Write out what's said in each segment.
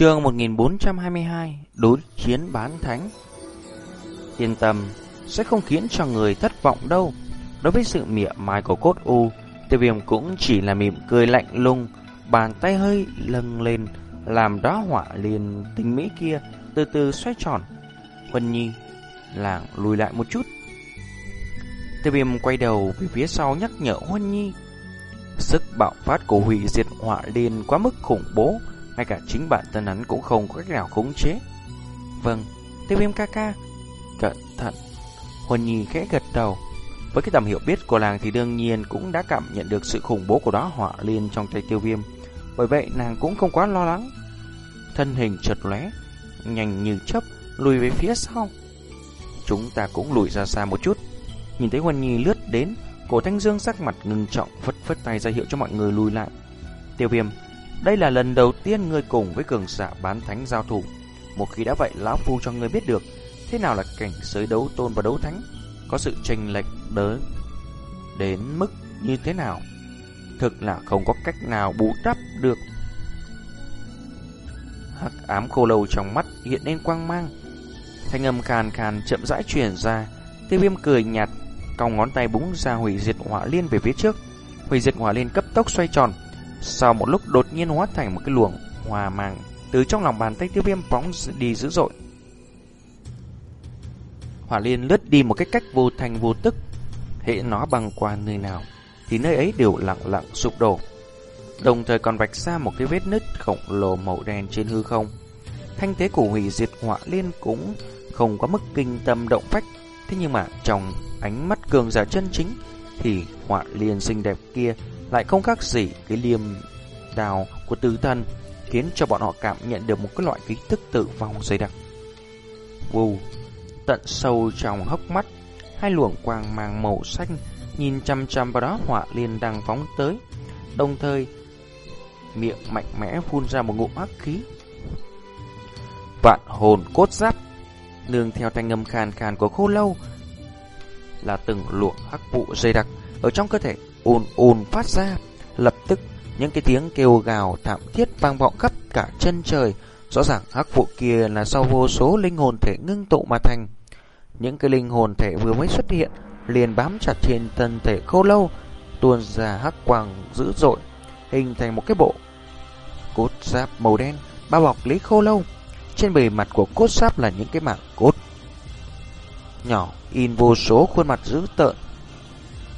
Chương 1422 Đối chiến bán thánh. Yên tâm, Sẽ không khiến cho người thất vọng đâu. Đối với sự mỉa mai của cốt u, Tiêu viêm cũng chỉ là mỉm cười lạnh lùng, Bàn tay hơi lâng lên, Làm đóa hỏa liền tinh mỹ kia Từ từ xoay tròn. Huân Nhi, Làng lùi lại một chút. Tiêu viêm quay đầu về phía sau nhắc nhở Huân Nhi. Sức bạo phát của hủy diệt hỏa liên quá mức khủng bố ngay cả chính bản thân hắn cũng không có cách nào khống chế. Vâng, tiêu viêm ca ca. Cẩn thận. Huân Nhi khẽ gật đầu. Với cái tầm hiểu biết của làng thì đương nhiên cũng đã cảm nhận được sự khủng bố của đó họa liên trong tay tiêu viêm. Bởi vậy nàng cũng không quá lo lắng. Thân hình chợt lóe, nhanh như chớp lùi về phía sau. Chúng ta cũng lùi ra xa một chút. Nhìn thấy Huân Nhi lướt đến, cổ Thanh Dương sắc mặt ngưng trọng phất phất tay ra hiệu cho mọi người lùi lại. Tiêu viêm đây là lần đầu tiên ngươi cùng với cường giả bán thánh giao thủ. Một khi đã vậy, lão phu cho ngươi biết được thế nào là cảnh giới đấu tôn và đấu thánh, có sự chênh lệch đớn đến mức như thế nào. Thực là không có cách nào bù đắp được. Hắc ám khô lâu trong mắt hiện lên quang mang. Thanh âm khàn khàn chậm rãi truyền ra. Tiêu viêm cười nhạt, cong ngón tay búng ra hủy diệt hỏa liên về phía trước. Hủy diệt hỏa liên cấp tốc xoay tròn, sau một lúc đột nhiên hóa thành một cái luồng hòa màng, từ trong lòng bàn tay tiêu viêm phóng đi dữ dội. Hỏa liên lướt đi một cái cách vô thành vô tức. Hệ nó băng qua nơi nào thì nơi ấy đều lặng lặng sụp đổ. Đồng thời còn vạch ra một cái vết nứt khổng lồ màu đen trên hư không. Thanh thế của hủy diệt hỏa liên cũng không có mức kinh tâm động phách. Thế nhưng mà trong ánh mắt cường giả chân chính thì hỏa liên xinh đẹp kia lại không khác gì cái liềm đào của tứ thân, khiến cho bọn họ cảm nhận được một cái loại ký thức tử vong dày đặc. Vù, tận sâu trong hốc mắt, hai luồng quang mang màu xanh nhìn chăm chăm vào đó hỏa liên đang phóng tới, đồng thời miệng mạnh mẽ phun ra một ngụm ác khí. Vạn hồn cốt giáp, nương theo thanh âm khàn khàn của khô lâu, là từng luồng hắc vụ dày đặc ở trong cơ thể ồn ồn phát ra. Lập tức, những cái tiếng kêu gào thảm thiết vang vọng khắp cả chân trời. Rõ ràng hắc vụ kia là sau vô số linh hồn thể ngưng tụ mà thành. Những cái linh hồn thể vừa mới xuất hiện liền bám chặt trên thân thể khô lâu, tuôn ra hắc quang dữ dội, hình thành một cái bộ cốt giáp màu đen bao bọc lấy khô lâu. Trên bề mặt của cốt giáp là những cái mảng cốt nhỏ in vô số khuôn mặt dữ tợn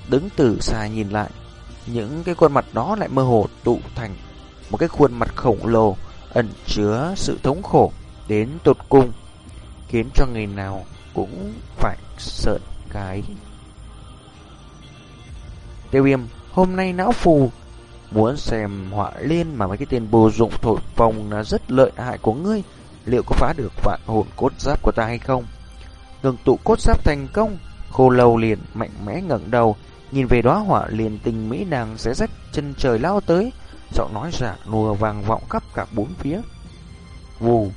Đứng từ xa nhìn lại, những cái khuôn mặt đó lại mơ hồ tụ thành một cái khuôn mặt khổng lồ ẩn chứa sự thống khổ đến tột cùng, khiến cho người nào cũng phải sợ cái. Tiêu viêm, hôm nay não phù muốn xem họa liên mà mấy cái tên bồ dụng thổi phồng là rất lợi hại của ngươi, liệu có phá được vạn hồn cốt giáp của ta hay không? Ngừng tụ cốt giáp thành công, khô lâu liền mạnh mẽ ngẩng đầu, Nhìn về đóa hỏa liền tình mỹ nàng sẽ rách chân trời lao tới, giọng nói giả nùa vàng vọng khắp cả bốn phía. Vù,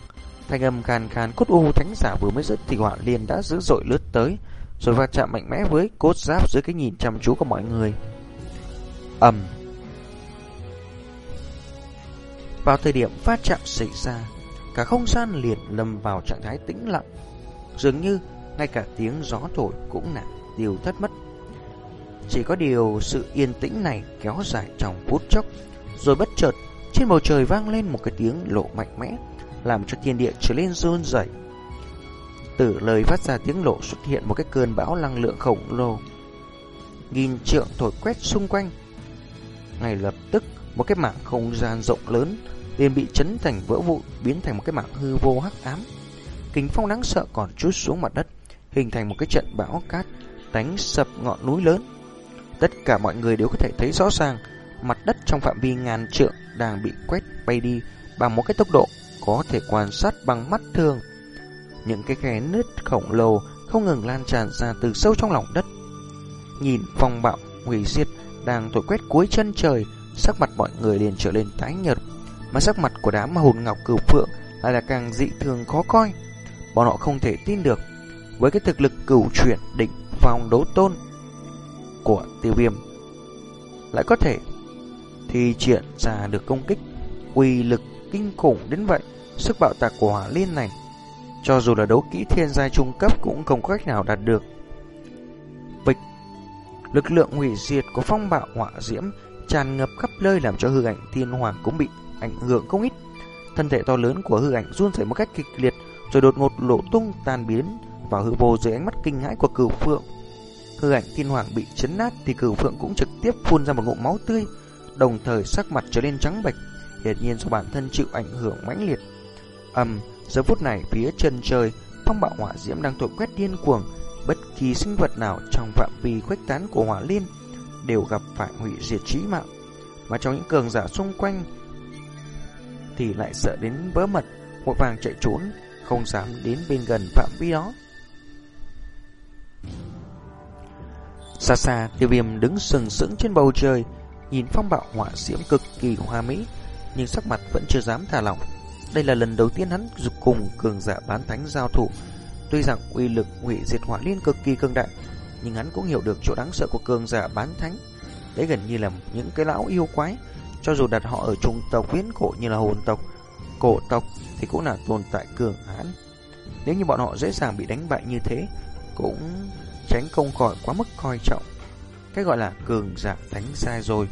thanh âm khan khan cốt u thánh giả vừa mới dứt thì hỏa liền đã dữ dội lướt tới, rồi va chạm mạnh mẽ với cốt giáp dưới cái nhìn chăm chú của mọi người. ầm. Vào thời điểm va chạm xảy ra, cả không gian liền lâm vào trạng thái tĩnh lặng, dường như ngay cả tiếng gió thổi cũng nặng điều thất mất. Chỉ có điều sự yên tĩnh này kéo dài trong phút chốc Rồi bất chợt Trên bầu trời vang lên một cái tiếng lộ mạnh mẽ Làm cho thiên địa trở lên run rẩy. Từ lời phát ra tiếng lộ xuất hiện một cái cơn bão năng lượng khổng lồ Nghìn trượng thổi quét xung quanh Ngay lập tức Một cái mảng không gian rộng lớn liền bị chấn thành vỡ vụn biến thành một cái mảng hư vô hắc ám. Kính phong đáng sợ còn chút xuống mặt đất, hình thành một cái trận bão cát đánh sập ngọn núi lớn. Tất cả mọi người đều có thể thấy rõ ràng mặt đất trong phạm vi ngàn trượng đang bị quét bay đi bằng một cái tốc độ có thể quan sát bằng mắt thường. Những cái khe nứt khổng lồ không ngừng lan tràn ra từ sâu trong lòng đất. Nhìn phong bạo hủy diệt đang thổi quét cuối chân trời, sắc mặt mọi người liền trở lên tái nhợt, mà sắc mặt của đám hồn ngọc cửu phượng lại là càng dị thường khó coi. Bọn họ không thể tin được với cái thực lực cửu chuyển định phong đấu tôn của tiêu viêm lại có thể thi triển ra được công kích uy lực kinh khủng đến vậy, sức bạo tạc của hỏa liên này, cho dù là đấu kỹ thiên giai trung cấp cũng không có cách nào đạt được. Bịch, lực lượng hủy diệt của phong bạo hỏa diễm tràn ngập khắp nơi làm cho hư ảnh thiên hoàng cũng bị ảnh hưởng không ít. Thân thể to lớn của hư ảnh run rẩy một cách kịch liệt, rồi đột ngột lộ tung tan biến vào hư vô dưới ánh mắt kinh hãi của cửu phượng. Hư ảnh thiên hoàng bị chấn nát thì cửu phượng cũng trực tiếp phun ra một ngụm máu tươi, đồng thời sắc mặt trở nên trắng bệch, hiển nhiên do bản thân chịu ảnh hưởng mãnh liệt. Ầm, giờ phút này phía chân trời, phong bạo hỏa diễm đang thổi quét điên cuồng, bất kỳ sinh vật nào trong phạm vi khuếch tán của hỏa liên đều gặp phải hủy diệt chí mạng, mà trong những cường giả xung quanh thì lại sợ đến vỡ mật, vội vàng chạy trốn, không dám đến bên gần phạm vi đó. Xa xa, tiêu viêm đứng sừng sững trên bầu trời, nhìn phong bạo hỏa diễm cực kỳ hoa mỹ, nhưng sắc mặt vẫn chưa dám thả lỏng. Đây là lần đầu tiên hắn dục cùng cường giả bán thánh giao thủ. Tuy rằng uy lực hủy diệt hỏa liên cực kỳ cường đại, nhưng hắn cũng hiểu được chỗ đáng sợ của cường giả bán thánh. Đấy gần như là những cái lão yêu quái, cho dù đặt họ ở trung tộc viễn cổ như là hồn tộc, cổ tộc thì cũng là tồn tại cường hãn. Nếu như bọn họ dễ dàng bị đánh bại như thế, cũng tránh không khỏi quá mức coi trọng. Cái gọi là cường giả đánh sai rồi.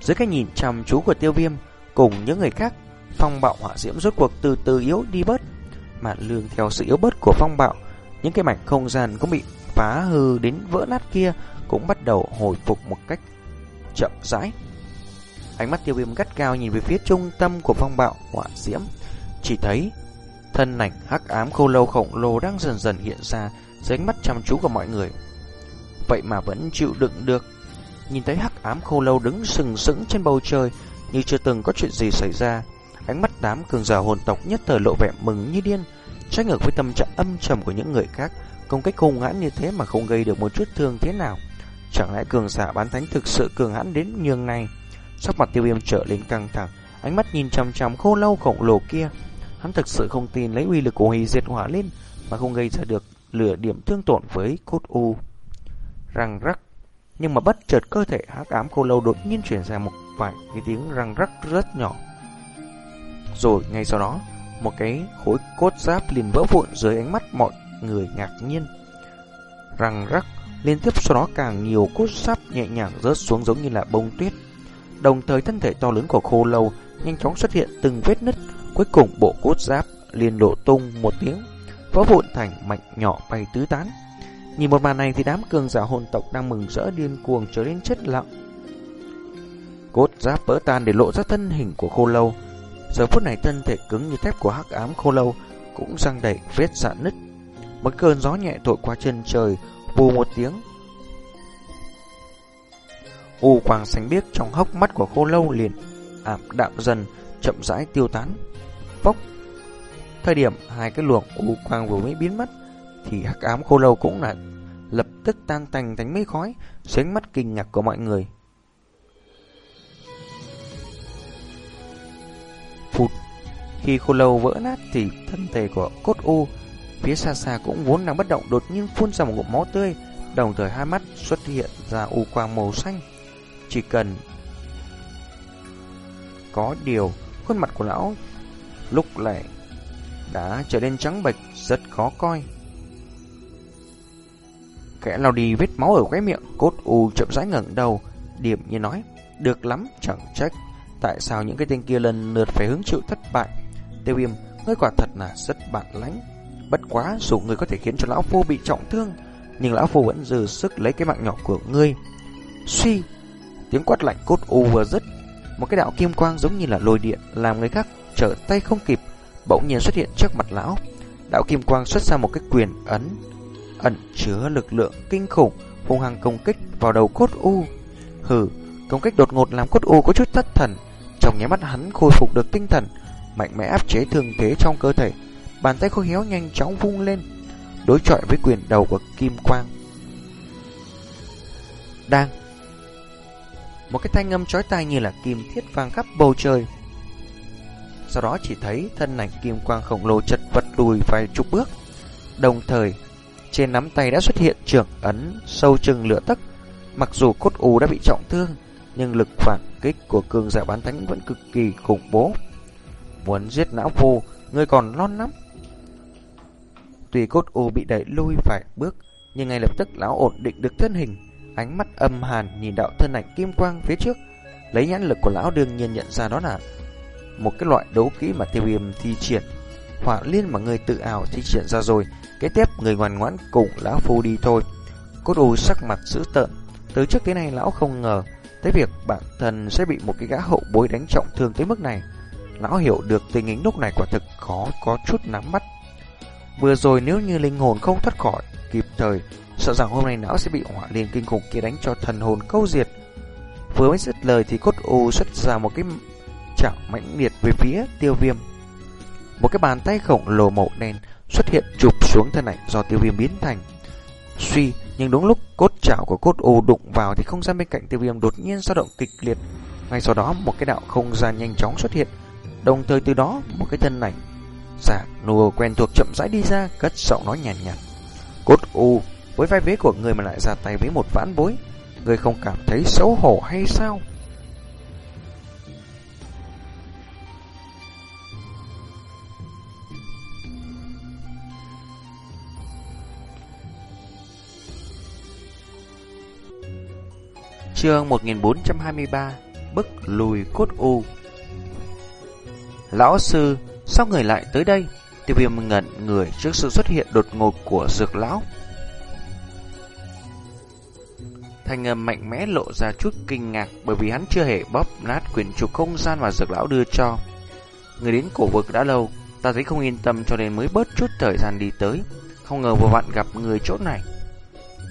Dưới cái nhìn chăm chú của tiêu viêm cùng những người khác, phong bạo hỏa diễm rốt cuộc từ từ yếu đi bớt. Mà lương theo sự yếu bớt của phong bạo, những cái mảnh không gian cũng bị phá hư đến vỡ nát kia cũng bắt đầu hồi phục một cách chậm rãi. Ánh mắt tiêu viêm gắt cao nhìn về phía trung tâm của phong bạo hỏa diễm, chỉ thấy thân ảnh hắc ám khô lâu khổng lồ đang dần dần hiện ra dưới ánh mắt chăm chú của mọi người. Vậy mà vẫn chịu đựng được. Nhìn thấy hắc ám khô lâu đứng sừng sững trên bầu trời như chưa từng có chuyện gì xảy ra. Ánh mắt đám cường giả hồn tộc nhất thời lộ vẻ mừng như điên, trái ngược với tâm trạng âm trầm của những người khác, công kích hung hãn như thế mà không gây được một chút thương thế nào. Chẳng lẽ cường giả bán thánh thực sự cường hãn đến nhường này? Sắc mặt tiêu viêm trở lên căng thẳng, ánh mắt nhìn chằm chằm khô lâu khổng lồ kia. Hắn thực sự không tin lấy uy lực của hủy diệt hỏa lên mà không gây ra được lửa điểm thương tổn với cốt u. Răng rắc, nhưng mà bất chợt cơ thể hắc ám khô lâu đột nhiên chuyển ra một vài cái tiếng răng rắc rất nhỏ. Rồi ngay sau đó, một cái khối cốt giáp liền vỡ vụn dưới ánh mắt mọi người ngạc nhiên. Răng rắc, liên tiếp sau đó càng nhiều cốt giáp nhẹ nhàng rớt xuống giống như là bông tuyết. Đồng thời thân thể to lớn của khô lâu nhanh chóng xuất hiện từng vết nứt, cuối cùng bộ cốt giáp liền lộ tung một tiếng, vỡ vụn thành mảnh nhỏ bay tứ tán. Nhìn một màn này thì đám cường giả hồn tộc đang mừng rỡ điên cuồng trở nên chết lặng. Cốt giáp vỡ tan để lộ ra thân hình của khô lâu. Giờ phút này thân thể cứng như thép của hắc ám khô lâu cũng răng đầy vết sạn nứt. Một cơn gió nhẹ thổi qua chân trời, vù một tiếng. U quang xanh biếc trong hốc mắt của khô lâu liền ảm đạm dần, chậm rãi tiêu tán. Phốc. Thời điểm hai cái luồng u quang vừa mới biến mất, thì hắc ám khô lâu cũng là lập tức tan tành thành mấy khói, dưới mắt kinh ngạc của mọi người. Phụt. Khi khô lâu vỡ nát thì thân thể của cốt u phía xa xa cũng vốn đang bất động đột nhiên phun ra một ngụm máu tươi, đồng thời hai mắt xuất hiện ra u quang màu xanh. Chỉ cần có điều, khuôn mặt của lão lúc này đã trở nên trắng bệch, rất khó coi. Kẻ lao đi vết máu ở khóe miệng, cốt u chậm rãi ngẩng đầu, điểm như nói, được lắm, chẳng trách. Tại sao những cái tên kia lần lượt phải hứng chịu thất bại? Tiêu viêm, ngươi quả thật là rất bản lãnh. Bất quá, dù ngươi có thể khiến cho lão phu bị trọng thương, nhưng lão phu vẫn dư sức lấy cái mạng nhỏ của ngươi. Suy, tiếng quát lạnh cốt u vừa dứt, một cái đạo kim quang giống như là lôi điện làm người khác trở tay không kịp, bỗng nhiên xuất hiện trước mặt lão. Đạo kim quang xuất ra một cái quyền ấn ẩn chứa lực lượng kinh khủng, hung hăng công kích vào đầu cốt u. Hừ, công kích đột ngột làm cốt u có chút thất thần, trong nháy mắt hắn khôi phục được tinh thần, mạnh mẽ áp chế thương thế trong cơ thể. Bàn tay khô héo nhanh chóng vung lên, đối chọi với quyền đầu của kim quang. Đang một cái thanh âm chói tai như là kim thiết vang khắp bầu trời. Sau đó chỉ thấy thân ảnh kim quang khổng lồ chật vật lùi vài chục bước, đồng thời trên nắm tay đã xuất hiện trưởng ấn sâu chừng lửa tấc, Mặc dù cốt u đã bị trọng thương, nhưng lực phản kích của cường giả bán thánh vẫn cực kỳ khủng bố. Muốn giết não phu, người còn lon lắm. Tuy cốt u bị đẩy lùi vài bước, nhưng ngay lập tức lão ổn định được thân hình, ánh mắt âm hàn nhìn đạo thân ảnh kim quang phía trước. Lấy nhãn lực của lão đương nhiên nhận ra đó là một cái loại đấu kỹ mà tiêu viêm thi triển. Hỏa liên mà người tự ảo thi triển ra rồi, kế tiếp người ngoan ngoãn cùng lão phu đi thôi. Cốt u sắc mặt dữ tợn, từ trước tới nay lão không ngờ tới việc bản thân sẽ bị một cái gã hậu bối đánh trọng thương tới mức này. Lão hiểu được tình hình lúc này quả thực khó có chút nắm bắt. Vừa rồi nếu như linh hồn không thoát khỏi kịp thời, sợ rằng hôm nay lão sẽ bị hỏa liên kinh khủng kia đánh cho thần hồn câu diệt. Vừa mới dứt lời thì cốt u xuất ra một cái chảo mãnh liệt về phía tiêu viêm. Một cái bàn tay khổng lồ màu đen xuất hiện chụp xuống thân ảnh do tiêu viêm biến thành. Suy, nhưng đúng lúc cốt chảo của cốt u đụng vào thì không gian bên cạnh tiêu viêm đột nhiên dao động kịch liệt. Ngay sau đó một cái đạo không gian nhanh chóng xuất hiện, đồng thời từ đó một cái thân ảnh giả nùa quen thuộc chậm rãi đi ra, cất giọng nói nhàn nhạt, nhạt. Cốt u, với vai vế của người mà lại ra tay với một vãn bối, người không cảm thấy xấu hổ hay sao? Chương 1423 Bức lùi cốt u Lão sư, sao người lại tới đây? Tiêu viêm ngẩn người trước sự xuất hiện đột ngột của dược lão. Thanh âm mạnh mẽ lộ ra chút kinh ngạc bởi vì hắn chưa hề bóp nát quyển trục không gian mà dược lão đưa cho. Người đến cổ vực đã lâu, ta thấy không yên tâm cho nên mới bớt chút thời gian đi tới. Không ngờ vừa vặn gặp người chỗ này.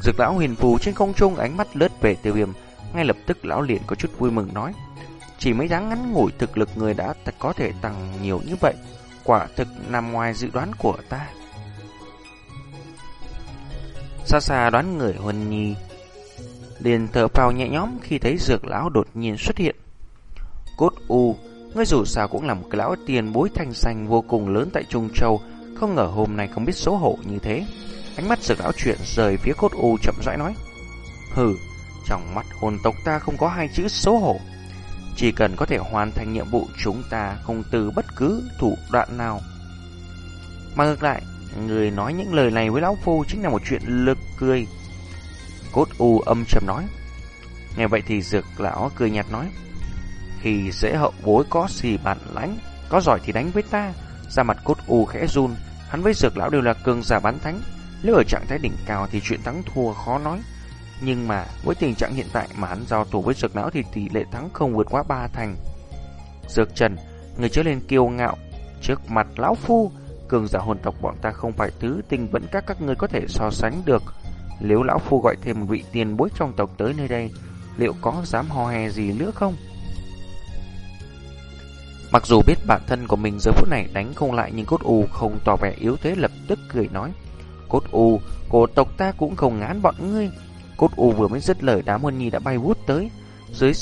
Dược lão huyền phù trên không trung ánh mắt lướt về tiêu viêm ngay lập tức lão liền có chút vui mừng nói, Chỉ mấy tháng ngắn ngủi thực lực người đã có thể tăng nhiều như vậy, Quả thực nằm ngoài dự đoán của ta. Xa xa đoán người Huân Nhi, liền thở phào nhẹ nhõm khi thấy dược lão đột nhiên xuất hiện. Cốt U, Ngươi dù sao cũng là một cái lão tiền bối thanh xanh vô cùng lớn tại Trung Châu, Không ngờ hôm nay không biết xấu hổ như thế. Ánh mắt dược lão chuyển rời phía cốt U chậm rãi nói, Hừ trong mắt hồn tộc ta không có hai chữ xấu hổ. Chỉ cần có thể hoàn thành nhiệm vụ chúng ta không từ bất cứ thủ đoạn nào. Mà ngược lại, người nói những lời này với Lão Phu chính là một chuyện lực cười. Cốt U âm trầm nói. Nghe vậy thì dược lão cười nhạt nói. Khi dễ hậu bối có gì bản lãnh, có giỏi thì đánh với ta. Ra mặt cốt U khẽ run, hắn với dược lão đều là cường giả bán thánh. Nếu ở trạng thái đỉnh cao thì chuyện thắng thua khó nói. Nhưng mà với tình trạng hiện tại mà hắn giao thủ với dược não thì tỷ lệ thắng không vượt quá ba thành. Dược Trần, người trở lên kiêu ngạo, trước mặt lão phu, cường giả hồn tộc bọn ta không phải thứ tình vẫn các các ngươi có thể so sánh được. Nếu lão phu gọi thêm một vị tiền bối trong tộc tới nơi đây, liệu có dám hò hè gì nữa không? Mặc dù biết bản thân của mình giờ phút này đánh không lại nhưng cốt u không tỏ vẻ yếu thế lập tức cười nói. Cốt u, cổ tộc ta cũng không ngán bọn ngươi, Cốt u vừa mới dứt lời, đám huân nhi đã bay vút tới. Dưới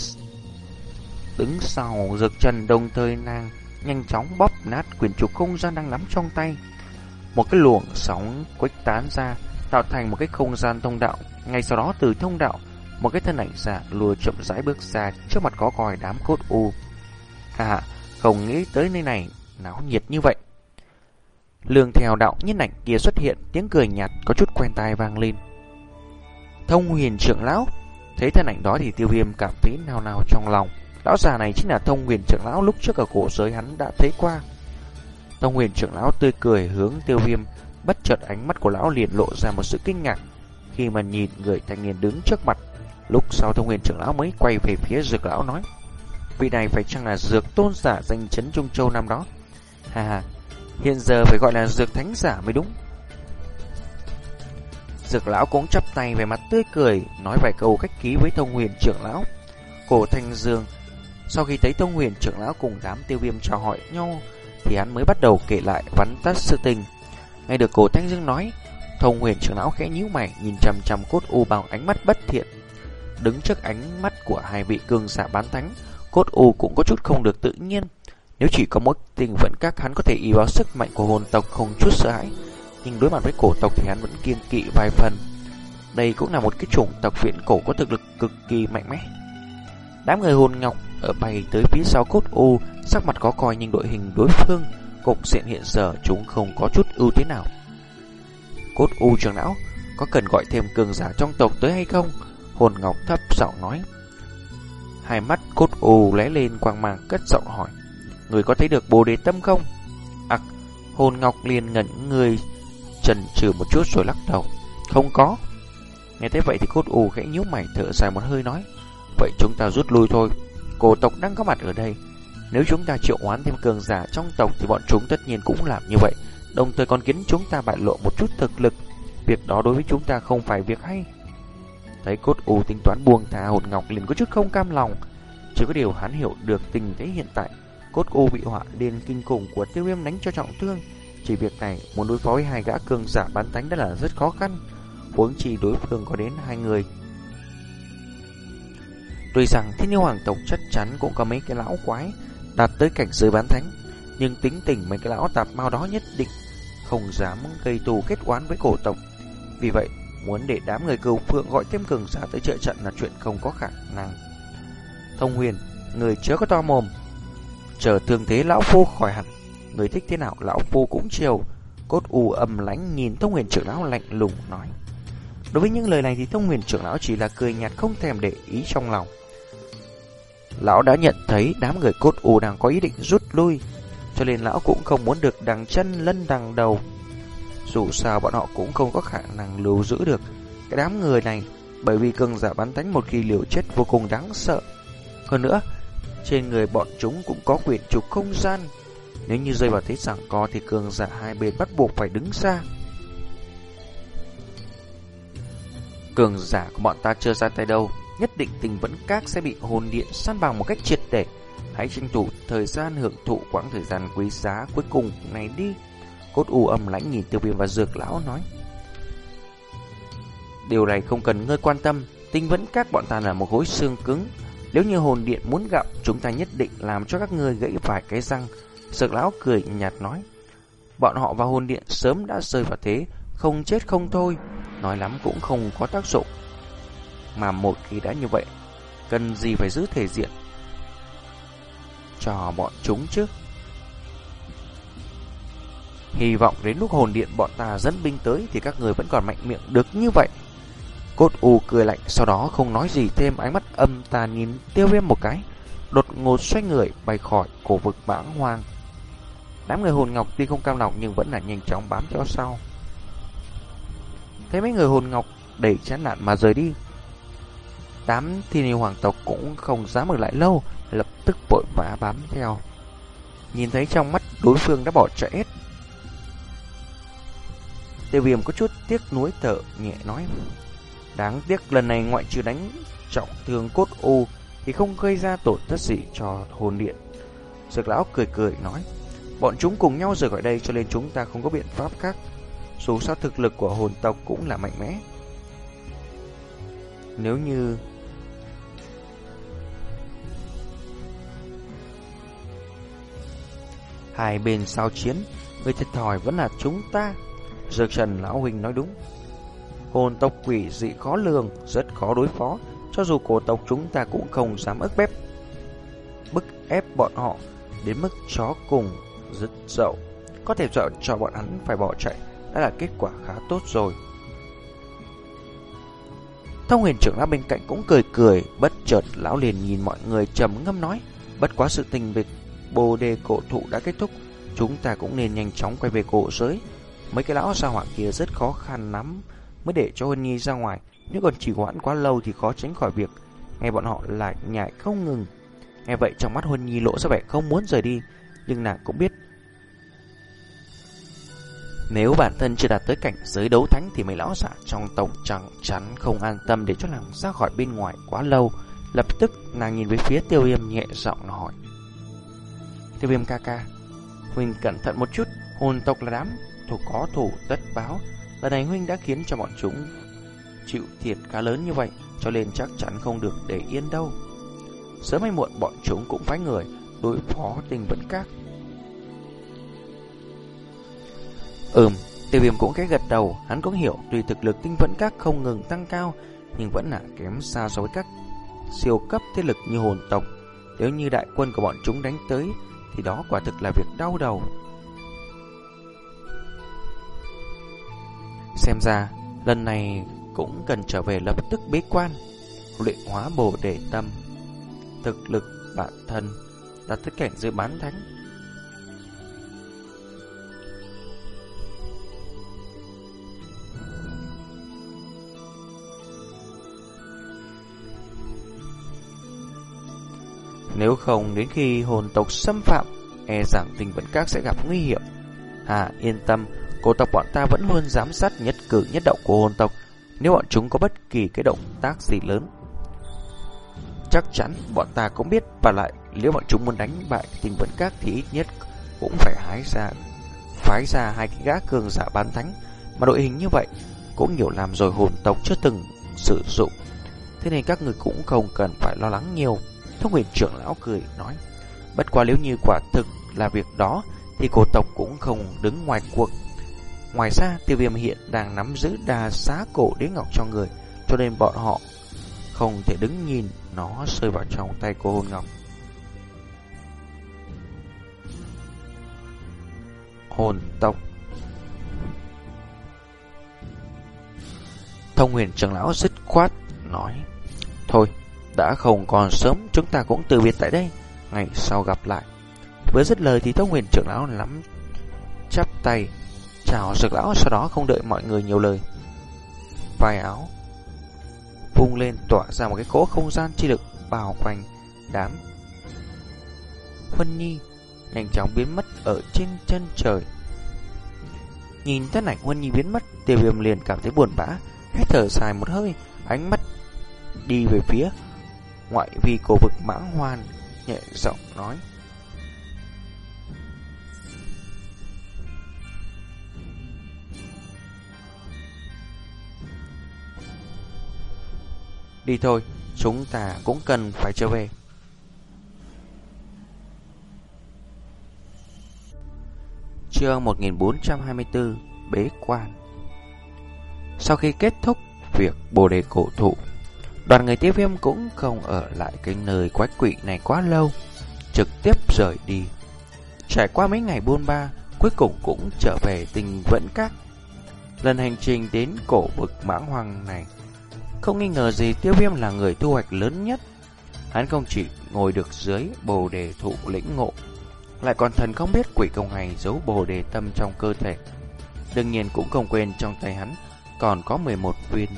đứng sau rực trần đồng thời nàng Nhanh chóng bóp nát quyển trục không gian đang nắm trong tay. Một cái luồng sóng quách tán ra, Tạo thành một cái không gian thông đạo. Ngay sau đó, từ thông đạo, Một cái thân ảnh giả lùa chậm rãi bước ra Trước mặt có còi đám cốt u. À không nghĩ tới nơi này, Náo nhiệt như vậy. Lương theo đạo nhân ảnh kia xuất hiện, Tiếng cười nhạt có chút quen tai vang lên. Thông huyền trưởng lão. Thấy thân ảnh đó thì tiêu viêm cảm thấy nào nào trong lòng. Lão già này chính là thông huyền trưởng lão lúc trước ở cổ giới hắn đã thấy qua. Thông huyền trưởng lão tươi cười hướng tiêu viêm, Bất chợt ánh mắt của lão liền lộ ra một sự kinh ngạc. Khi mà nhìn người thanh niên đứng trước mặt, Lúc sau thông huyền trưởng lão mới quay về phía dược lão nói, Vị này phải chăng là dược tôn giả danh chấn Trung Châu năm đó? Hà hà Hiện giờ phải gọi là dược thánh giả mới đúng. Dược lão cũng chắp tay về mặt tươi cười, nói vài câu cách ký với thông huyền trưởng lão. Cổ Thanh Dương, sau khi thấy thông huyền trưởng lão cùng đám tiêu viêm chào hỏi nhau, thì hắn mới bắt đầu kể lại vắn tắt sự tình. Nghe được cổ Thanh Dương nói, thông huyền trưởng lão khẽ nhíu mày nhìn chằm chằm cốt u bằng ánh mắt bất thiện. Đứng trước ánh mắt của hai vị cường giả bán thánh, cốt u cũng có chút không được tự nhiên. Nếu chỉ có mối tình vẫn các hắn có thể y vào sức mạnh của hồn tộc không chút sợ hãi, nhưng đối mặt với cổ tộc thì hắn vẫn kiên kỵ vài phần. đây cũng là một cái chủng tộc viễn cổ có thực lực cực kỳ mạnh mẽ. Đám người hồn ngọc ở bay tới phía sau cốt u, sắc mặt có coi nhưng đội hình đối phương, cục diện hiện giờ chúng không có chút ưu thế nào. Cốt u trường não, có cần gọi thêm cường giả trong tộc tới hay không? Hồn ngọc thấp giọng nói. Hai mắt cốt u lóe lên quang mang cất giọng hỏi. Người có thấy được bồ đề tâm không? Ặc, hồn ngọc liền ngẩn người chần chừ một chút rồi lắc đầu. Không có. Nghe thế vậy thì cốt u khẽ nhíu mày, thở dài một hơi nói. Vậy chúng ta rút lui thôi. Cổ tộc đang có mặt ở đây. Nếu chúng ta triệu oán thêm cường giả trong tộc thì bọn chúng tất nhiên cũng làm như vậy. Đồng thời còn khiến chúng ta bại lộ một chút thực lực. Việc đó đối với chúng ta không phải việc hay. Thấy cốt u tính toán buông thả hồn ngọc liền có chút không cam lòng. Chỉ có điều hắn hiểu được tình thế hiện tại. Cốt u bị họa liền kinh khủng của tiêu viêm đánh cho trọng thương. Chỉ việc này muốn đối phó với hai gã cường giả bán tánh đã là rất khó khăn. Huống chi đối phương có đến hai người. Tuy rằng thiên yêu hoàng tộc chắc chắn cũng có mấy cái lão quái đạt tới cảnh giới bán thánh, nhưng tính tình mấy cái lão tạp mau đó nhất định không dám gây tù kết oán với cổ tộc. Vì vậy, muốn để đám người cừu phượng gọi thêm cường giả tới trợ trận là chuyện không có khả năng. Thông huyền, người chớ có to mồm, chờ thương thế lão phu khỏi hẳn, người thích thế nào lão phu cũng chiều. Cốt u âm lánh nhìn thông huyền trưởng lão lạnh lùng nói. Đối với những lời này thì thông huyền trưởng lão chỉ là cười nhạt không thèm để ý trong lòng. Lão đã nhận thấy đám người cốt u đang có ý định rút lui, cho nên lão cũng không muốn được đằng chân lân đằng đầu. Dù sao bọn họ cũng không có khả năng lưu giữ được cái đám người này, bởi vì cường giả bắn tánh một khi liều chết vô cùng đáng sợ. Hơn nữa, trên người bọn chúng cũng có quyển trục không gian. Nếu như rơi vào thế giảng co thì cường giả hai bên bắt buộc phải đứng xa. Cường giả của bọn ta chưa ra tay đâu, nhất định tình vẫn các sẽ bị hồn điện săn bằng một cách triệt để. Hãy tranh thủ thời gian hưởng thụ quãng thời gian quý giá cuối cùng này đi. Cốt u âm lãnh nhìn tiêu viêm và dược lão nói. Điều này không cần ngươi quan tâm, tinh vẫn các bọn ta là một khối xương cứng. Nếu như hồn điện muốn gặp, chúng ta nhất định làm cho các ngươi gãy vài cái răng. Dược lão cười nhạt nói. Bọn họ vào hồn điện sớm đã rơi vào thế, không chết không thôi. Nói lắm cũng không có tác dụng. Mà một khi đã như vậy, cần gì phải giữ thể diện cho bọn chúng chứ? Hy vọng đến lúc hồn điện bọn ta dẫn binh tới thì các người vẫn còn mạnh miệng được như vậy. Cốt u cười lạnh sau đó không nói gì thêm ánh mắt âm ta nhìn tiêu viêm một cái. Đột ngột xoay người bay khỏi cổ vực bãng hoang. Đám người hồn ngọc tuy không cam lòng nhưng vẫn là nhanh chóng bám theo sau. Thấy mấy người hồn ngọc đẩy chán nạn mà rời đi. Đám thiên yêu hoàng tộc cũng không dám ở lại lâu, lập tức vội vã bám theo. Nhìn thấy trong mắt đối phương đã bỏ chạy hết. Tiêu viêm có chút tiếc nuối thở nhẹ nói. Đáng tiếc lần này ngoại trừ đánh trọng thương cốt u thì không gây ra tổn thất gì cho hồn điện. Dược lão cười cười nói. Bọn chúng cùng nhau rời khỏi đây cho nên chúng ta không có biện pháp khác. Dù sao thực lực của hồn tộc cũng là mạnh mẽ. Nếu như Hai bên sao chiến, người thiệt thòi vẫn là chúng ta. Dược Trần Lão Huynh nói đúng. Hồn tộc quỷ dị khó lường, rất khó đối phó. Cho dù cổ tộc chúng ta cũng không dám ức bếp. Bức ép bọn họ đến mức chó cùng rất dậu. Có thể dọa cho bọn hắn phải bỏ chạy, đã là kết quả khá tốt rồi. Thông huyền trưởng lão bên cạnh cũng cười cười, bất chợt lão liền nhìn mọi người trầm ngâm nói, bất quá sự tình việc bồ đề cổ thụ đã kết thúc, chúng ta cũng nên nhanh chóng quay về cổ giới. Mấy cái lão sao hỏa kia rất khó khăn lắm mới để cho Huân Nhi ra ngoài, nếu còn chỉ hoãn quá lâu thì khó tránh khỏi việc nghe bọn họ lại nhại không ngừng. Nghe vậy trong mắt Huân Nhi lộ ra vẻ không muốn rời đi, nhưng nàng cũng biết nếu bản thân chưa đạt tới cảnh giới đấu thánh thì mấy lão giả trong tộc chẳng chắn không an tâm để cho nàng ra khỏi bên ngoài quá lâu. Lập tức nàng nhìn về phía tiêu viêm nhẹ giọng hỏi. Tiêu viêm ca ca, Huynh cẩn thận một chút, hồn tộc là đám thủ có thủ tất báo. Lần này Huynh đã khiến cho bọn chúng chịu thiệt khá lớn như vậy, cho nên chắc chắn không được để yên đâu. Sớm hay muộn bọn chúng cũng phải người đối phó tình vẫn các. Ừm, Tiêu viêm cũng cái gật đầu, hắn cũng hiểu tuy thực lực tinh vẫn các không ngừng tăng cao, nhưng vẫn là kém xa so với các siêu cấp thế lực như hồn tộc. Nếu như đại quân của bọn chúng đánh tới, thì đó quả thực là việc đau đầu. Xem ra, lần này cũng cần trở về lập tức bế quan, luyện hóa bồ đề tâm, thực lực bản thân, đạt tới cảnh giới bán thánh. Nếu không đến khi hồn tộc xâm phạm, e rằng tình vận các sẽ gặp nguy hiểm. À yên tâm, cô tộc bọn ta vẫn luôn giám sát nhất cử nhất động của hồn tộc. Nếu bọn chúng có bất kỳ cái động tác gì lớn, chắc chắn bọn ta cũng biết, và lại nếu bọn chúng muốn đánh bại tình vận các thì ít nhất cũng phải hái ra, phái ra hai cái gã cường giả bán thánh. Mà đội hình như vậy cũng nhiều làm rồi hồn tộc chưa từng sử dụng. Thế nên các người cũng không cần phải lo lắng nhiều. Thông huyền trưởng lão cười nói, bất quá nếu như quả thực là việc đó, thì cổ tộc cũng không đứng ngoài cuộc. Ngoài ra, tiêu viêm hiện đang nắm giữ đà xá cổ đế ngọc cho người, cho nên bọn họ không thể đứng nhìn nó rơi vào trong tay cô hôn ngọc. Hồn tộc. Thông huyền trưởng lão dứt khoát nói Thôi, đã không còn sớm chúng ta cũng từ biệt tại đây Ngày sau gặp lại. Với dứt lời thì thông huyền trưởng lão lắm chắp tay Chào dược lão sau đó không đợi mọi người nhiều lời. Vai áo vung lên tỏa ra một cái cỗ không gian chi lực bao quanh đám Huân Nhi nhanh chóng biến mất ở trên chân trời. Nhìn thân ảnh Huân Nhi biến mất, Tiêu Viêm liền cảm thấy buồn bã, hét thở dài một hơi, ánh mắt đi về phía ngoại vi cổ vực mãng hoan, nhẹ giọng nói: Đi thôi, chúng ta cũng cần phải trở về. Chương 1424 Bế quan Sau khi kết thúc việc bồ đề cổ thụ, đoàn người tiếp viêm cũng không ở lại cái nơi quái quỷ này quá lâu, trực tiếp rời đi. Trải qua mấy ngày buôn ba, cuối cùng cũng trở về tình vẫn các. Lần hành trình đến cổ vực mãng hoàng này không nghi ngờ gì tiêu viêm là người thu hoạch lớn nhất. Hắn không chỉ ngồi được dưới bồ đề thụ lĩnh ngộ, lại còn thần không biết quỷ công hay giấu bồ đề tâm trong cơ thể. Đương nhiên cũng không quên trong tay hắn còn có 11 viên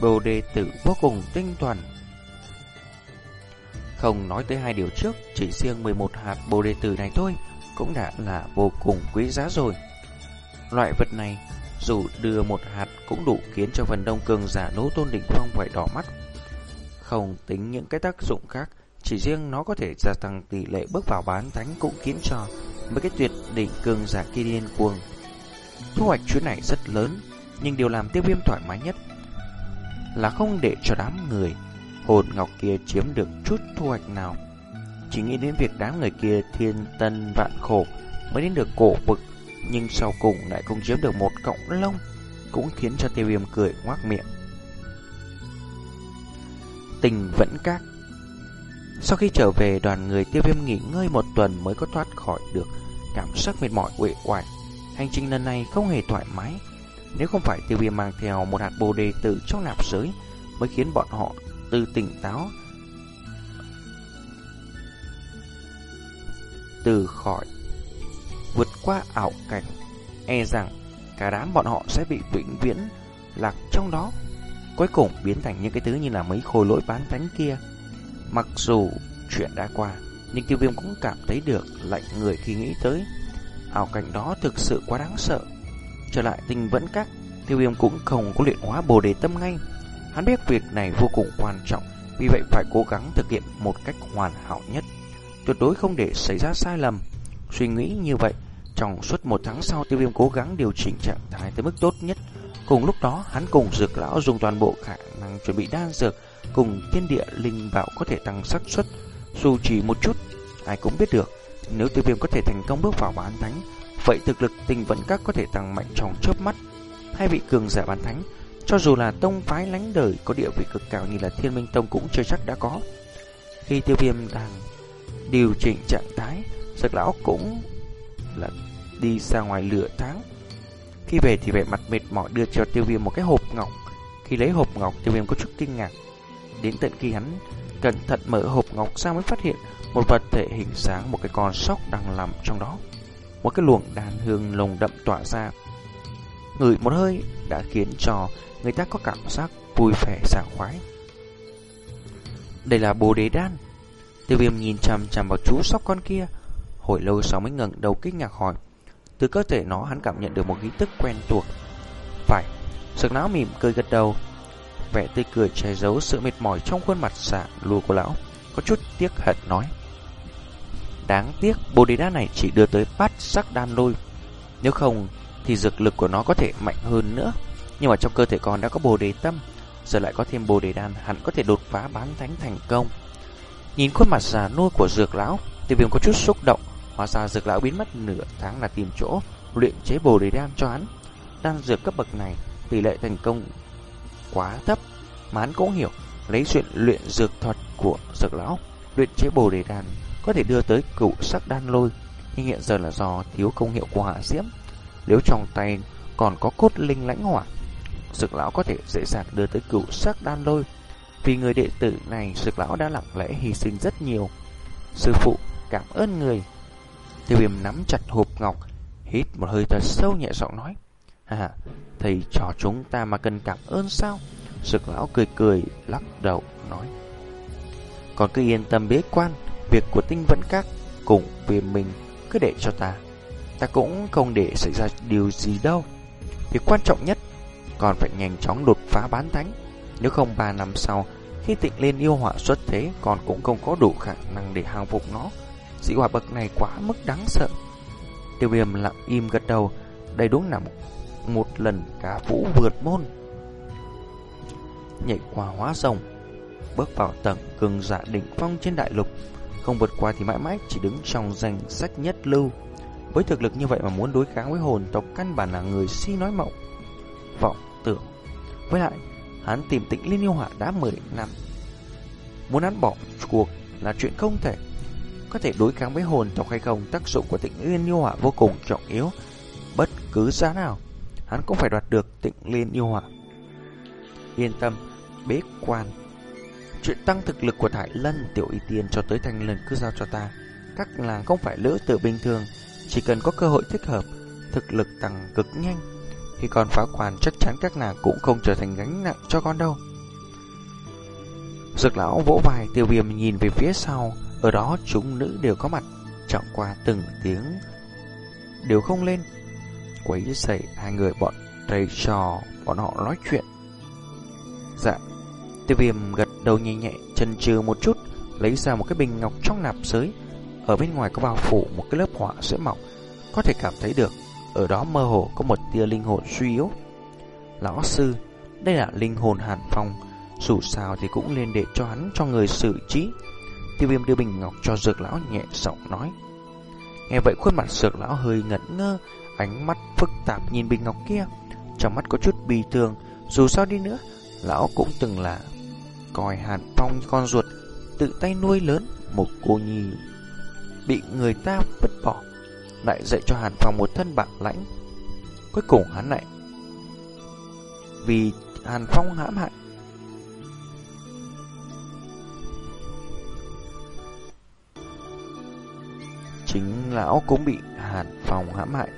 bồ đề tử vô cùng tinh thuần. Không nói tới hai điều trước, chỉ riêng 11 hạt bồ đề tử này thôi cũng đã là vô cùng quý giá rồi. Loại vật này dù đưa một hạt cũng đủ khiến cho phần đông cường giả nấu tôn đỉnh phong phải đỏ mắt. Không tính những cái tác dụng khác, chỉ riêng nó có thể gia tăng tỷ lệ bước vào bán thánh cũng khiến cho mấy cái tuyệt đỉnh cường giả kia điên cuồng. Thu hoạch chuyến này rất lớn, nhưng điều làm tiêu viêm thoải mái nhất là không để cho đám người hồn ngọc kia chiếm được chút thu hoạch nào. Chỉ nghĩ đến việc đám người kia thiên tân vạn khổ mới đến được cổ vực nhưng sau cùng lại không chiếm được một cọng lông, cũng khiến cho tiêu viêm cười ngoác miệng. Tình vẫn các Sau khi trở về, đoàn người tiêu viêm nghỉ ngơi một tuần mới có thoát khỏi được cảm giác mệt mỏi uể oải. Hành trình lần này không hề thoải mái. Nếu không phải tiêu viêm mang theo một hạt bồ đề từ trong nạp giới, mới khiến bọn họ từ tỉnh táo từ khỏi vượt qua ảo cảnh, e rằng cả đám bọn họ sẽ bị vĩnh viễn lạc trong đó, cuối cùng biến thành những cái thứ như là mấy khối lỗi bán thánh kia. Mặc dù chuyện đã qua, nhưng tiêu viêm cũng cảm thấy được lạnh người khi nghĩ tới. Ảo cảnh đó thực sự quá đáng sợ. Trở lại tình vẫn các, tiêu viêm cũng không có luyện hóa bồ đề tâm ngay. Hắn biết việc này vô cùng quan trọng, vì vậy phải cố gắng thực hiện một cách hoàn hảo nhất. Tuyệt đối không để xảy ra sai lầm. Suy nghĩ như vậy, trong suốt một tháng sau tiêu viêm cố gắng điều chỉnh trạng thái tới mức tốt nhất. Cùng lúc đó, hắn cùng dược lão dùng toàn bộ khả năng chuẩn bị đan dược, cùng thiên địa linh bảo có thể tăng xác suất dù chỉ một chút. Ai cũng biết được, nếu tiêu viêm có thể thành công bước vào bán thánh, vậy thực lực tình vận các có thể tăng mạnh trong chớp mắt. Hai vị cường giả bán thánh, cho dù là tông phái lánh đời có địa vị cực cao như là Thiên Minh Tông cũng chưa chắc đã có. Khi tiêu viêm đang điều chỉnh trạng thái, Giật lão cũng là đi ra ngoài lửa tháng. Khi về thì vẻ mặt mệt mỏi đưa cho tiêu viêm một cái hộp ngọc. Khi lấy hộp ngọc, tiêu viêm có chút kinh ngạc. Đến tận khi hắn cẩn thận mở hộp ngọc ra mới phát hiện một vật thể hình sáng một cái con sóc đang nằm trong đó. Một cái luồng đàn hương lồng đậm tỏa ra. Ngửi một hơi đã khiến cho người ta có cảm giác vui vẻ sảng khoái. Đây là bồ đế đan. Tiêu viêm nhìn chằm chằm vào chú sóc con kia. Hồi lâu sau mới ngẩng đầu kinh ngạc hỏi. Từ cơ thể nó hắn cảm nhận được một khí tức quen thuộc. Phải, sực não mỉm cười gật đầu. Vẻ tươi cười che giấu sự mệt mỏi trong khuôn mặt xạ lùa của lão. Có chút tiếc hận nói. Đáng tiếc bồ đề đan này chỉ đưa tới bát sắc đan lôi. Nếu không thì dược lực của nó có thể mạnh hơn nữa. Nhưng mà trong cơ thể con đã có bồ đề tâm. Giờ lại có thêm bồ đề đan hẳn có thể đột phá bán thánh thành công. Nhìn khuôn mặt già nua của dược lão, tiêu viêm có chút xúc động. Hóa ra dược lão biến mất nửa tháng là tìm chỗ luyện chế bồ đề đan cho hắn. Đan dược cấp bậc này tỷ lệ thành công quá thấp. Mà hắn cũng hiểu lấy chuyện luyện dược thuật của dược lão luyện chế bồ đề đan có thể đưa tới cựu sắc đan lôi, nhưng hiện giờ là do thiếu công hiệu của hỏa diễm. Nếu trong tay còn có cốt linh lãnh hỏa, Dược lão có thể dễ dàng đưa tới cựu sắc đan lôi. Vì người đệ tử này, Dược lão đã lặng lẽ hy sinh rất nhiều. Sư phụ, cảm ơn người. Tiêu viêm nắm chặt hộp ngọc, hít một hơi thật sâu nhẹ giọng nói. À, thầy trò chúng ta mà cần cảm ơn sao? sực lão cười cười, lắc đầu, nói. Còn cứ yên tâm bế quan, việc của tinh vẫn các cùng về mình cứ để cho ta. Ta cũng không để xảy ra điều gì đâu. Việc quan trọng nhất còn phải nhanh chóng đột phá bán thánh. Nếu không 3 năm sau, khi tịnh lên yêu họa xuất thế còn cũng không có đủ khả năng để hàng phục nó. Dị hỏa bậc này quá mức đáng sợ. Tiêu viêm lặng im gật đầu, đây đúng là một, lần cá vũ vượt môn. Nhảy qua hóa rồng, bước vào tầng cường giả đỉnh phong trên đại lục, không vượt qua thì mãi mãi chỉ đứng trong danh sách nhất lưu. Với thực lực như vậy mà muốn đối kháng với hồn tộc căn bản là người si nói mộng vọng tưởng. Với lại, hắn tìm tịnh liên yêu hỏa đã 10 năm. Muốn hắn bỏ cuộc là chuyện không thể. Có thể đối kháng với hồn tộc hay không, tác dụng của tịnh liên yêu hỏa vô cùng trọng yếu. Bất cứ giá nào, hắn cũng phải đoạt được tịnh liên yêu hỏa. Yên tâm, bế quan. Chuyện tăng thực lực của Thải Lân, Tiểu Y Tiên cho tới Thanh Lần cứ giao cho ta. Các làng không phải lỡ tự bình thường, chỉ cần có cơ hội thích hợp, thực lực tăng cực nhanh khi con phá quan chắc chắn các nàng cũng không trở thành gánh nặng cho con đâu. Dược lão vỗ vai tiêu viêm nhìn về phía sau, ở đó chúng nữ đều có mặt, trọng qua từng tiếng, đều không lên. Quấy dậy hai người bọn thầy trò, bọn họ nói chuyện. Dạ, tiêu viêm gật đầu nhẹ nhẹ, chân chừ một chút, lấy ra một cái bình ngọc trong nạp giới. Ở bên ngoài có bao phủ một cái lớp họa sữa mỏng, có thể cảm thấy được ở đó mơ hồ có một tia linh hồn suy yếu. Lão sư, đây là linh hồn hàn phong, dù sao thì cũng nên để cho hắn cho người xử trí. Tiêu viêm đưa bình ngọc cho dược lão nhẹ giọng nói. Nghe vậy khuôn mặt dược lão hơi ngẩn ngơ, ánh mắt phức tạp nhìn bình ngọc kia. Trong mắt có chút bì thường, dù sao đi nữa, lão cũng từng là coi hàn phong như con ruột, tự tay nuôi lớn một cô nhi bị người ta vứt bỏ lại dạy cho Hàn Phong một thân bản lãnh. Cuối cùng hắn lại vì Hàn Phong hãm hại. Chính lão cũng bị Hàn Phong hãm hại,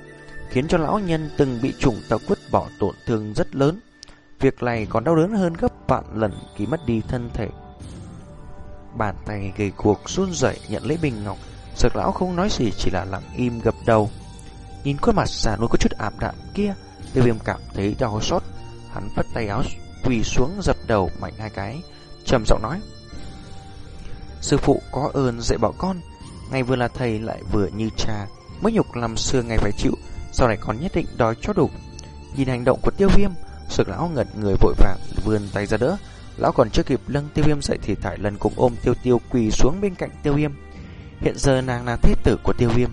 khiến cho lão nhân từng bị chủng tộc vứt bỏ tổn thương rất lớn. Việc này còn đau đớn hơn gấp vạn lần khi mất đi thân thể. Bàn tay gầy cuộc run rẩy nhận lấy bình ngọc Sực lão không nói gì chỉ là lặng im gập đầu Nhìn khuôn mặt già nuôi có chút ảm đạm kia Tiêu viêm cảm thấy đau xót Hắn vất tay áo quỳ xuống giật đầu mạnh hai cái trầm giọng nói Sư phụ có ơn dạy bảo con Ngày vừa là thầy lại vừa như cha Mới nhục làm xưa ngày phải chịu Sau này còn nhất định đói cho đủ Nhìn hành động của tiêu viêm Sực lão ngật người vội vàng vươn tay ra đỡ Lão còn chưa kịp lâng tiêu viêm dậy Thì thải lần cũng ôm tiêu tiêu quỳ xuống bên cạnh tiêu viêm Hiện giờ nàng là thế tử của tiêu viêm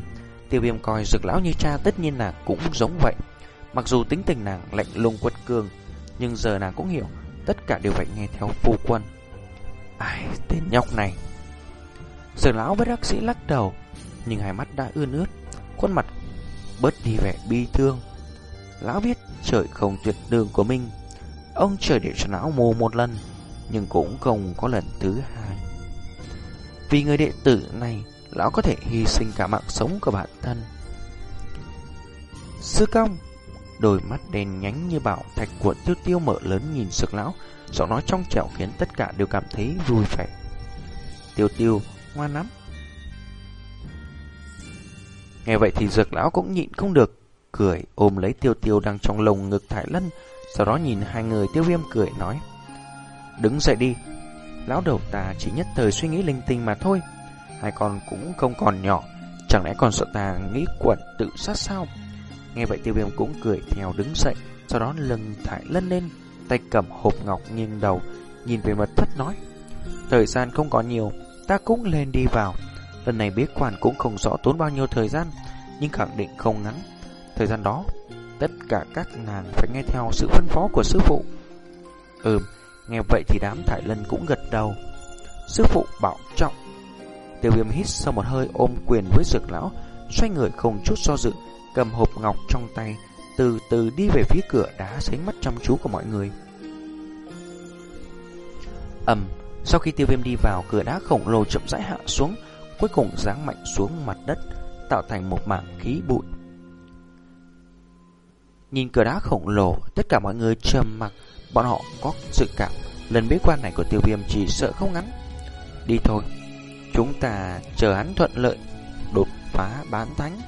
tiêu viêm coi dược lão như cha tất nhiên là cũng giống vậy. Mặc dù tính tình nàng lạnh lùng quật cường, nhưng giờ nàng cũng hiểu tất cả đều phải nghe theo phu quân. Ai, tên nhóc này. Dược lão với bác sĩ lắc đầu, nhưng hai mắt đã ươn ướt, khuôn mặt bớt đi vẻ bi thương. Lão biết trời không tuyệt đường của mình, ông trời để cho lão mù một lần, nhưng cũng không có lần thứ hai. Vì người đệ tử này, lão có thể hy sinh cả mạng sống của bản thân. Sư công, đôi mắt đen nhánh như bảo thạch của tiêu tiêu mở lớn nhìn sực lão, giọng nói trong trẻo khiến tất cả đều cảm thấy vui vẻ. Tiêu tiêu, ngoan lắm. Nghe vậy thì dược lão cũng nhịn không được, cười ôm lấy tiêu tiêu đang trong lồng ngực thải lân, sau đó nhìn hai người tiêu viêm cười nói. Đứng dậy đi, lão đầu ta chỉ nhất thời suy nghĩ linh tinh mà thôi. Hai con cũng không còn nhỏ, chẳng lẽ còn sợ ta nghĩ quẩn tự sát sao? Nghe vậy tiêu viêm cũng cười theo đứng dậy, sau đó lưng thải lân lên, tay cầm hộp ngọc nghiêng đầu, nhìn về mật thất nói. Thời gian không có nhiều, ta cũng lên đi vào. Lần này bế quan cũng không rõ tốn bao nhiêu thời gian, nhưng khẳng định không ngắn. Thời gian đó, tất cả các nàng phải nghe theo sự phân phó của sư phụ. Ừm, nghe vậy thì đám thải lân cũng gật đầu. Sư phụ bảo trọng. Tiêu viêm hít sau một hơi ôm quyền với dược lão, xoay người không chút do dự, cầm hộp ngọc trong tay, từ từ đi về phía cửa đá sánh mắt chăm chú của mọi người. ầm, sau khi tiêu viêm đi vào, cửa đá khổng lồ chậm rãi hạ xuống, cuối cùng giáng mạnh xuống mặt đất, tạo thành một mảng khí bụi. Nhìn cửa đá khổng lồ, tất cả mọi người trầm mặc, bọn họ có sự cảm, lần bế quan này của tiêu viêm chỉ sợ không ngắn. Đi thôi, chúng ta chờ hắn thuận lợi, đột phá bán thánh.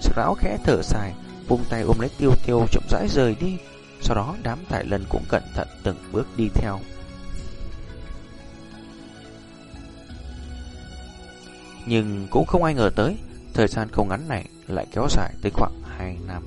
Sự lão khẽ thở dài, vung tay ôm lấy tiêu tiêu chậm rãi rời đi, sau đó đám tài lần cũng cẩn thận từng bước đi theo. Nhưng cũng không ai ngờ tới, Thời gian không ngắn này lại kéo dài tới khoảng 2 năm.